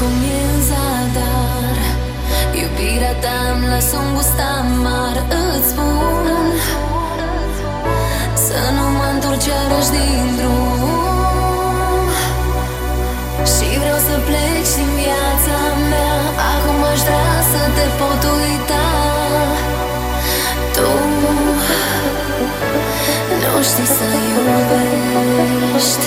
comienza a dar Iubirea ta îmi lasă un gust amar. Îți spun Să nu mă întorc iarăși din drum. Și vreau să pleci din viața mea. Acum aș vrea să te pot uita. Tu Nu știi să iubești.